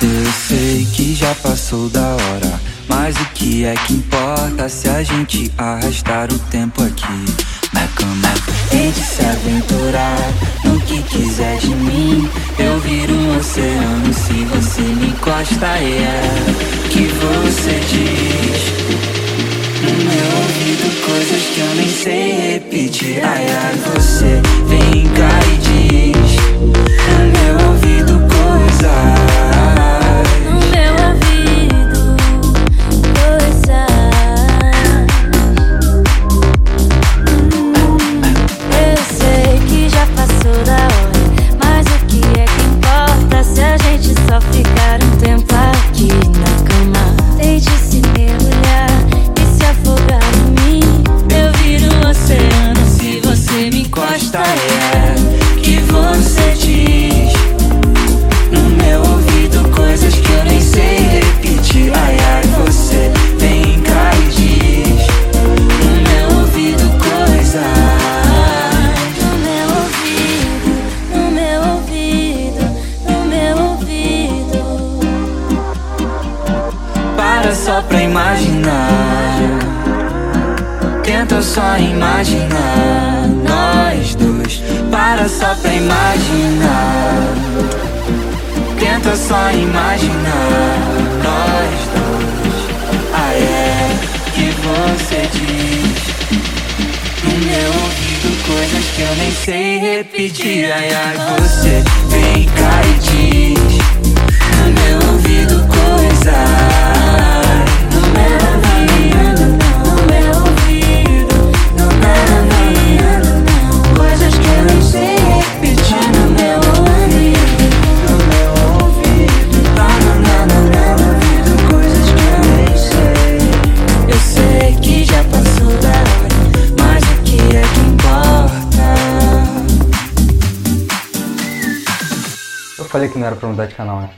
Eu sei que já passou da hora, mas o que é que importa se a gente arrastar o tempo aqui na cama? Tente se aventurar no que quiser de mim. Eu viro um oceano se você me encosta e é que você diz sei repetir. Ai ai, só pra imaginar. Tenta só imaginar nós dois. Para só pra imaginar. Tenta só imaginar nós dois. Ah, é que você diz no meu ouvido coisas que eu nem sei repetir. Ai, ai, você vem cá e diz falei que não era pra mudar de canal, né?